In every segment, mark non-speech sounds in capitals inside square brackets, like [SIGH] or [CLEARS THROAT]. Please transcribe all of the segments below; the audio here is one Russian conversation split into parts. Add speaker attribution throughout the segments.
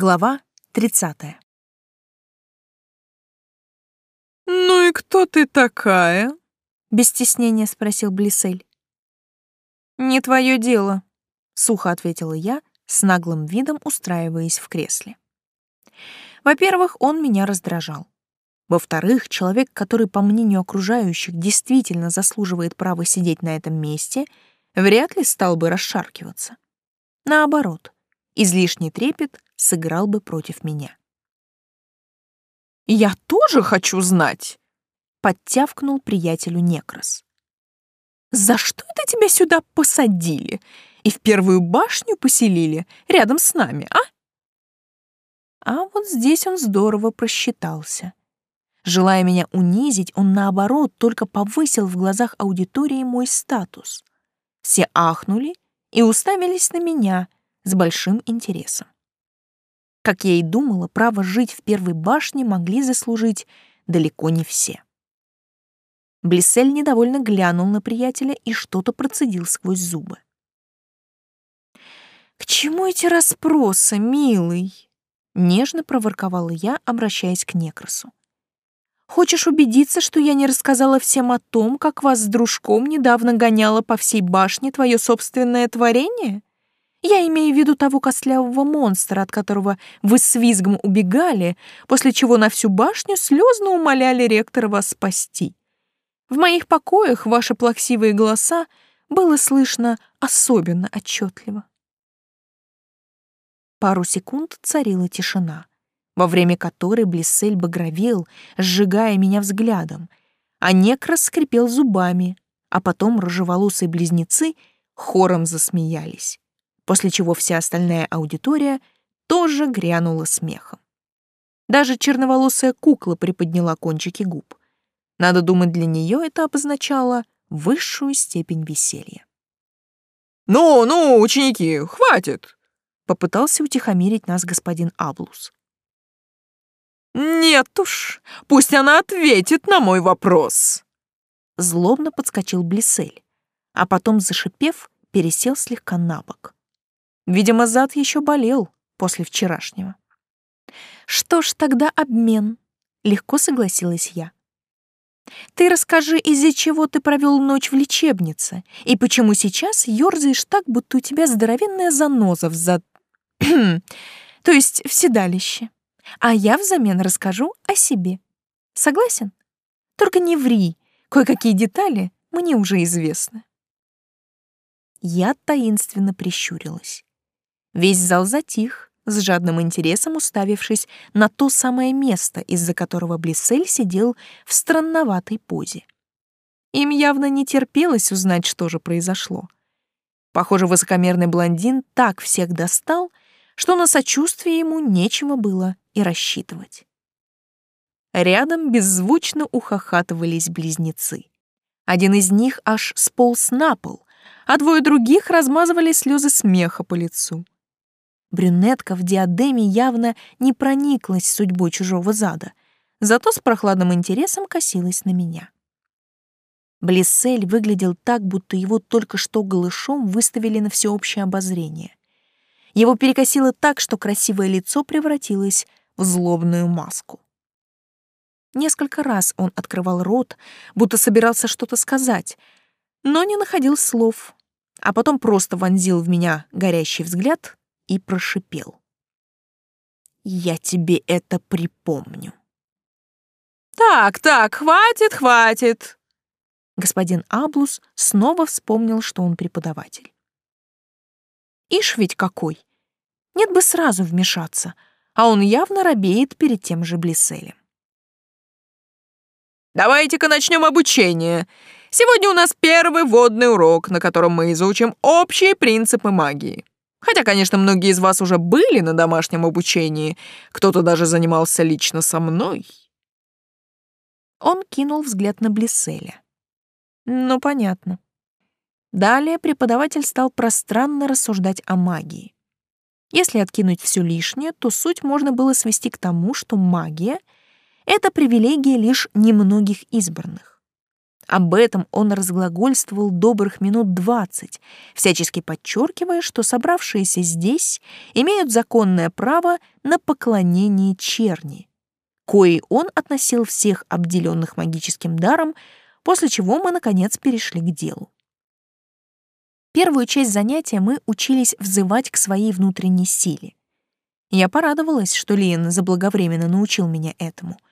Speaker 1: Глава 30.
Speaker 2: «Ну и кто ты такая?»
Speaker 1: — без стеснения спросил Блисель. «Не твое дело», — сухо ответила я, с наглым видом устраиваясь в кресле. Во-первых, он меня раздражал. Во-вторых, человек, который, по мнению окружающих, действительно заслуживает права сидеть на этом месте, вряд ли стал бы расшаркиваться. Наоборот, излишний трепет сыграл бы против меня.
Speaker 2: «Я тоже хочу знать!»
Speaker 1: — подтявкнул приятелю Некрос. «За что это тебя сюда посадили и в первую башню поселили рядом с нами, а?» А вот здесь он здорово просчитался. Желая меня унизить, он, наоборот, только повысил в глазах аудитории мой статус. Все ахнули и уставились на меня с большим интересом. Как я и думала, право жить в первой башне могли заслужить далеко не все. Блиссель недовольно глянул на приятеля и что-то процедил сквозь зубы. «К чему эти расспросы, милый?» — нежно проворковала я, обращаясь к Некросу. «Хочешь убедиться, что я не рассказала всем о том, как вас с дружком недавно гоняла по всей башне твое собственное творение?» Я имею в виду того костлявого монстра, от которого вы с визгом убегали, после чего на всю башню слезно умоляли ректора вас спасти. В моих покоях ваши плаксивые голоса было слышно особенно отчетливо. Пару секунд царила тишина, во время которой Блиссель багровел, сжигая меня взглядом, а Некрас скрипел зубами, а потом рыжеволосые близнецы хором засмеялись после чего вся остальная аудитория тоже грянула смехом. Даже черноволосая кукла приподняла кончики губ. Надо думать, для нее это обозначало высшую степень веселья.
Speaker 2: «Ну, ну, ученики, хватит!» — попытался утихомирить нас господин Аблус. «Нет уж, пусть она ответит на мой вопрос!»
Speaker 1: Злобно подскочил Блисель, а потом, зашипев, пересел слегка на бок. Видимо, зад еще болел после вчерашнего. Что ж, тогда обмен. Легко согласилась я. Ты расскажи, из-за чего ты провел ночь в лечебнице, и почему сейчас ерзаешь так, будто у тебя здоровенная заноза в зад... [CLEARS THROAT] То есть в седалище. А я взамен расскажу о себе. Согласен? Только не ври. Кое-какие детали мне уже известны. Я таинственно прищурилась. Весь зал затих, с жадным интересом уставившись на то самое место, из-за которого Блиссель сидел в странноватой позе. Им явно не терпелось узнать, что же произошло. Похоже, высокомерный блондин так всех достал, что на сочувствие ему нечего было и рассчитывать. Рядом беззвучно ухахатывались близнецы. Один из них аж сполз на пол, а двое других размазывали слезы смеха по лицу. Брюнетка в диадеме явно не прониклась судьбой чужого зада, зато с прохладным интересом косилась на меня. Блиссель выглядел так, будто его только что голышом выставили на всеобщее обозрение. Его перекосило так, что красивое лицо превратилось в злобную маску. Несколько раз он открывал рот, будто собирался что-то сказать, но не находил слов, а потом просто вонзил в меня горящий взгляд и прошипел. «Я тебе это припомню».
Speaker 2: «Так, так, хватит, хватит!»
Speaker 1: Господин Аблус снова вспомнил, что он преподаватель. «Ишь ведь какой! Нет бы сразу вмешаться, а он явно робеет перед тем же Блисселем».
Speaker 2: «Давайте-ка начнем обучение. Сегодня у нас первый водный урок, на котором мы изучим общие принципы магии. Хотя, конечно, многие из вас уже были на домашнем обучении, кто-то даже занимался лично со мной.
Speaker 1: Он кинул взгляд на Блисселя. Ну, понятно. Далее преподаватель стал пространно рассуждать о магии. Если откинуть все лишнее, то суть можно было свести к тому, что магия — это привилегия лишь немногих избранных. Об этом он разглагольствовал добрых минут двадцать, всячески подчеркивая, что собравшиеся здесь имеют законное право на поклонение черни, кои он относил всех обделенных магическим даром, после чего мы, наконец, перешли к делу. Первую часть занятия мы учились взывать к своей внутренней силе. Я порадовалась, что Лиен заблаговременно научил меня этому —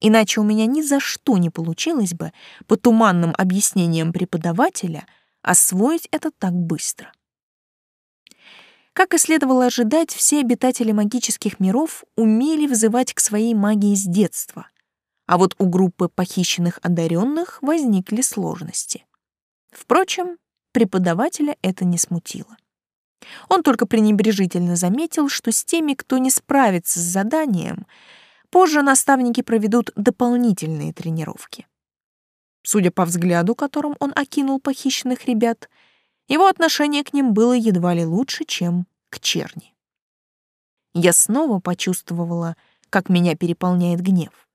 Speaker 1: Иначе у меня ни за что не получилось бы по туманным объяснениям преподавателя освоить это так быстро. Как и следовало ожидать, все обитатели магических миров умели взывать к своей магии с детства, а вот у группы похищенных одаренных возникли сложности. Впрочем, преподавателя это не смутило. Он только пренебрежительно заметил, что с теми, кто не справится с заданием, Позже наставники проведут дополнительные тренировки. Судя по взгляду, которым он окинул похищенных ребят, его отношение к ним было едва ли лучше, чем к черни. Я снова почувствовала, как меня переполняет гнев.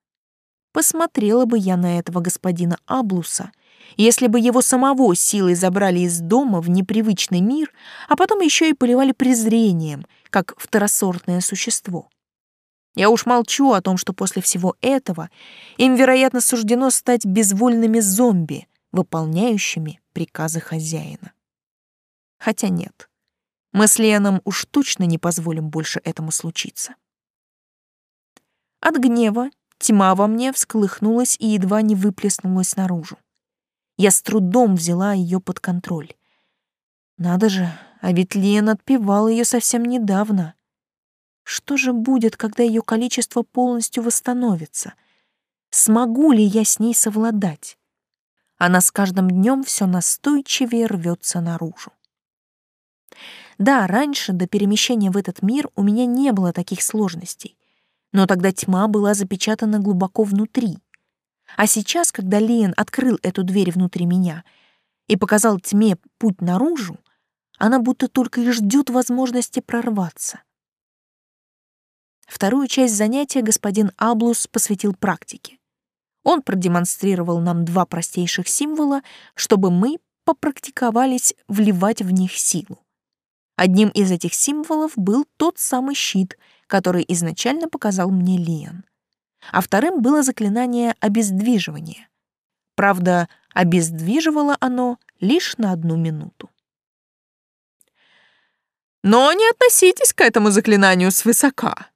Speaker 1: Посмотрела бы я на этого господина Аблуса, если бы его самого силой забрали из дома в непривычный мир, а потом еще и поливали презрением, как второсортное существо. Я уж молчу о том, что после всего этого им, вероятно, суждено стать безвольными зомби, выполняющими приказы хозяина. Хотя нет, мы с Леном уж точно не позволим больше этому случиться. От гнева тьма во мне всколыхнулась и едва не выплеснулась наружу. Я с трудом взяла ее под контроль. Надо же, а ведь Лен отпевал ее совсем недавно — что же будет, когда ее количество полностью восстановится? Смогу ли я с ней совладать? Она с каждым днем все настойчивее рвется наружу. Да, раньше, до перемещения в этот мир, у меня не было таких сложностей. Но тогда тьма была запечатана глубоко внутри. А сейчас, когда Лиен открыл эту дверь внутри меня и показал тьме путь наружу, она будто только и ждет возможности прорваться. Вторую часть занятия господин Аблус посвятил практике. Он продемонстрировал нам два простейших символа, чтобы мы попрактиковались вливать в них силу. Одним из этих символов был тот самый щит, который изначально показал мне Лиан. А вторым было заклинание обездвиживания. Правда, обездвиживало оно лишь на одну минуту.
Speaker 2: «Но не относитесь к этому заклинанию свысока»,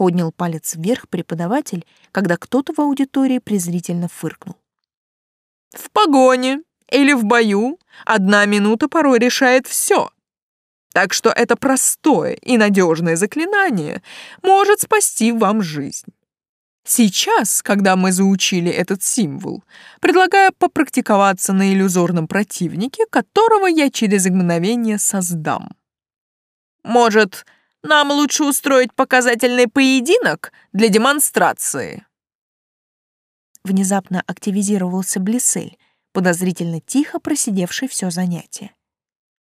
Speaker 1: Поднял палец вверх преподаватель, когда кто-то в аудитории презрительно фыркнул.
Speaker 2: В погоне или в бою одна минута порой решает все. Так что это простое и надежное заклинание может спасти вам жизнь. Сейчас, когда мы заучили этот символ, предлагаю попрактиковаться на иллюзорном противнике, которого я через мгновение создам. Может, нам лучше устроить показательный поединок для демонстрации.
Speaker 1: Внезапно активизировался Блиссель, подозрительно тихо просидевший все занятие.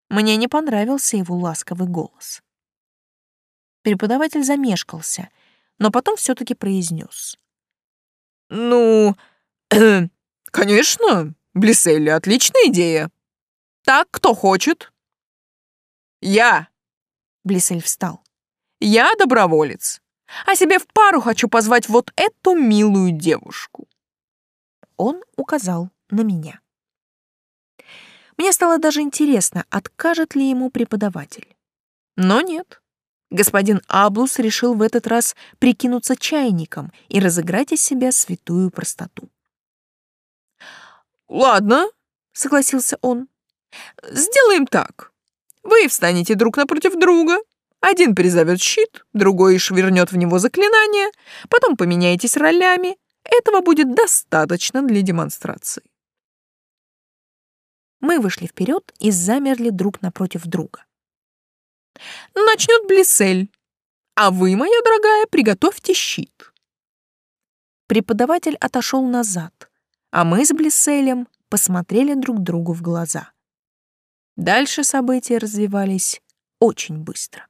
Speaker 1: Мне не понравился его ласковый голос. Преподаватель замешкался, но потом все-таки произнес.
Speaker 2: «Ну, [CLEARS THROAT] конечно, Блиссель, отличная идея. Так, кто хочет?» «Я!» Блиссель встал. Я доброволец, а себе в пару хочу позвать вот эту милую девушку.
Speaker 1: Он указал на меня. Мне стало даже интересно, откажет ли ему преподаватель. Но нет. Господин Аблус решил в этот раз прикинуться чайником и разыграть из себя святую простоту.
Speaker 2: «Ладно», — согласился он. «Сделаем так. Вы встанете друг напротив друга, один призовет щит, другой швырнет в него заклинание, потом поменяетесь ролями. Этого будет достаточно для демонстрации.
Speaker 1: Мы вышли вперед и замерли друг напротив друга.
Speaker 2: Начнет Блиссель, а вы, моя дорогая, приготовьте щит.
Speaker 1: Преподаватель отошел назад, а мы с Блисселем посмотрели друг другу в глаза. Дальше события развивались очень быстро.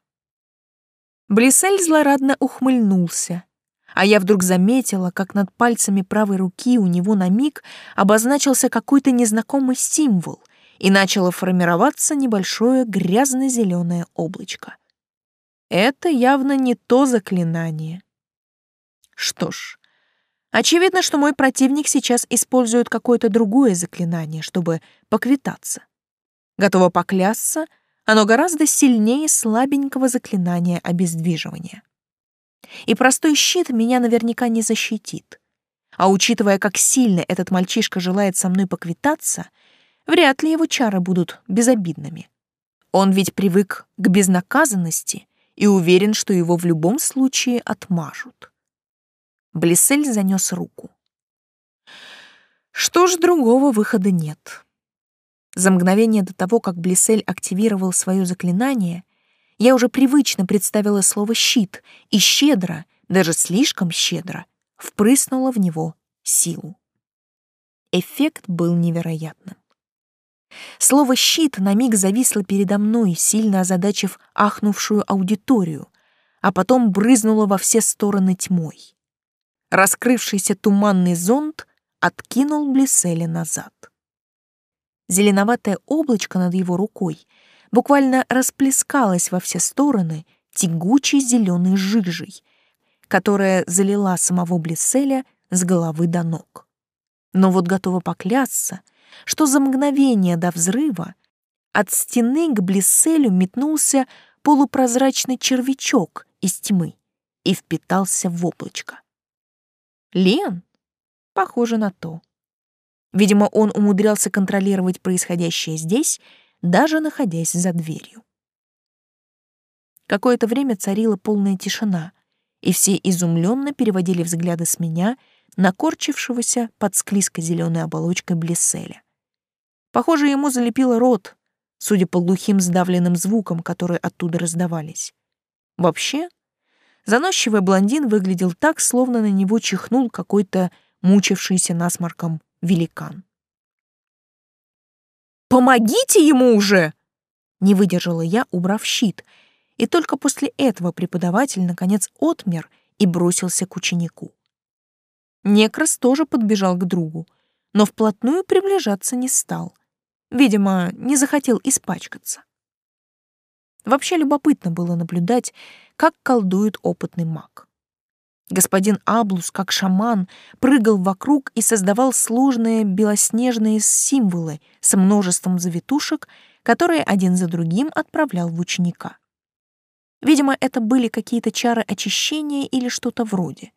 Speaker 1: Блисель злорадно ухмыльнулся, А я вдруг заметила, как над пальцами правой руки у него на миг обозначился какой-то незнакомый символ, и начало формироваться небольшое грязно-зеленое облачко. Это явно не то заклинание. Что ж, очевидно, что мой противник сейчас использует какое-то другое заклинание, чтобы поквитаться. Готова поклясться, оно гораздо сильнее слабенького заклинания обездвиживания. И простой щит меня наверняка не защитит. А учитывая, как сильно этот мальчишка желает со мной поквитаться, вряд ли его чары будут безобидными. Он ведь привык к безнаказанности и уверен, что его в любом случае отмажут. Блиссель занес руку. Что ж, другого выхода нет. За мгновение до того, как Блиссель активировал свое заклинание, я уже привычно представила слово «щит» и щедро, даже слишком щедро, впрыснула в него силу. Эффект был невероятным. Слово «щит» на миг зависло передо мной, сильно озадачив ахнувшую аудиторию, а потом брызнуло во все стороны тьмой. Раскрывшийся туманный зонт откинул Блисселя назад. Зеленоватое облачко над его рукой буквально расплескалось во все стороны тягучей зеленой жижей, которая залила самого Блисселя с головы до ног. Но вот готова поклясться, что за мгновение до взрыва от стены к Блисселю метнулся полупрозрачный червячок из тьмы и впитался в облачко. Лен? Похоже на то. Видимо, он умудрялся контролировать происходящее здесь, даже находясь за дверью. Какое-то время царила полная тишина, и все изумленно переводили взгляды с меня на корчившегося под склизко-зеленой оболочкой Блесселя. Похоже, ему залепило рот, судя по глухим сдавленным звукам, которые оттуда раздавались. Вообще, заносчивый блондин выглядел так, словно на него чихнул какой-то мучившийся насморком великан. «Помогите ему уже!» Не выдержала я, убрав щит, и только после этого преподаватель наконец отмер и бросился к ученику. Некрас тоже подбежал к другу, но вплотную приближаться не стал. Видимо, не захотел испачкаться. Вообще любопытно было наблюдать, как колдует опытный маг. Господин Аблус, как шаман, прыгал вокруг и создавал сложные белоснежные символы с множеством завитушек, которые один за другим отправлял в ученика. Видимо, это были какие-то чары очищения или что-то вроде.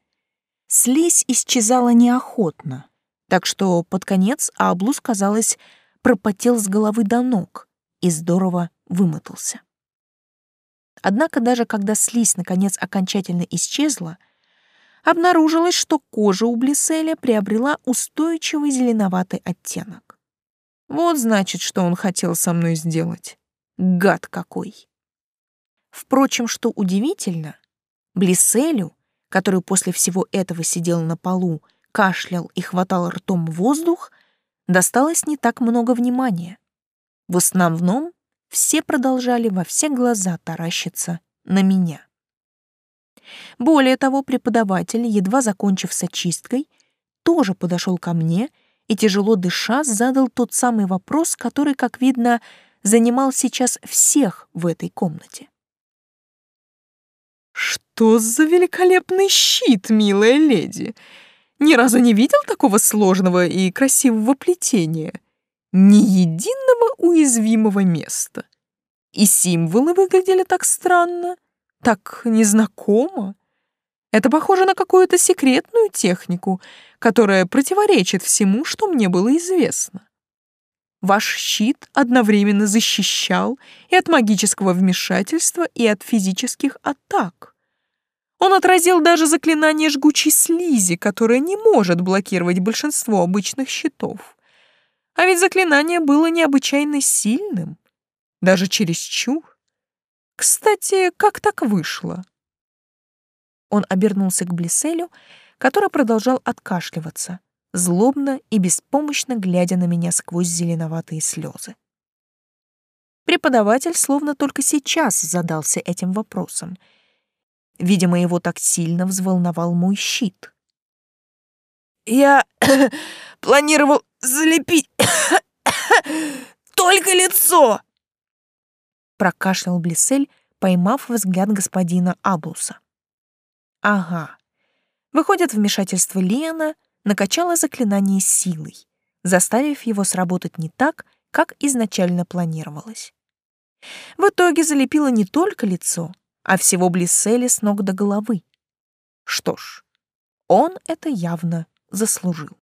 Speaker 1: Слизь исчезала неохотно, так что под конец Аблус, казалось, пропотел с головы до ног и здорово вымотался. Однако даже когда слизь наконец окончательно исчезла, обнаружилось, что кожа у Блиселя приобрела устойчивый зеленоватый оттенок. Вот значит, что он хотел со мной сделать. Гад какой! Впрочем, что удивительно, Блиселю, который после всего этого сидел на полу, кашлял и хватал ртом воздух, досталось не так много внимания. В основном все продолжали во все глаза таращиться на меня. Более того, преподаватель, едва закончив с очисткой, тоже подошел ко мне и, тяжело дыша, задал тот самый вопрос, который, как видно, занимал сейчас всех в этой комнате.
Speaker 2: «Что за великолепный щит, милая леди! Ни разу не видел такого сложного и красивого плетения. Ни единого уязвимого места. И символы выглядели так странно так незнакомо. Это похоже на какую-то секретную технику, которая противоречит всему, что мне было известно. Ваш щит одновременно защищал и от магического вмешательства, и от физических атак. Он отразил даже заклинание жгучей слизи, которое не может блокировать большинство обычных щитов. А ведь заклинание было необычайно сильным, даже чересчур. Кстати, как так вышло? Он обернулся к Блиселю, который продолжал откашливаться, злобно и беспомощно глядя на меня сквозь зеленоватые слезы. Преподаватель словно только сейчас задался этим вопросом,
Speaker 1: Видимо, его так сильно взволновал мой щит.
Speaker 2: «Я [COUGHS] планировал залепить [COUGHS] только лицо!»
Speaker 1: Прокашлял Блисель, поймав взгляд господина Аблуса. «Ага. Выходит, вмешательство Лена накачало заклинание силой, заставив его сработать не так, как изначально планировалось. В итоге залепило не только лицо, а всего Блиссели с ног до головы. Что ж, он это явно заслужил.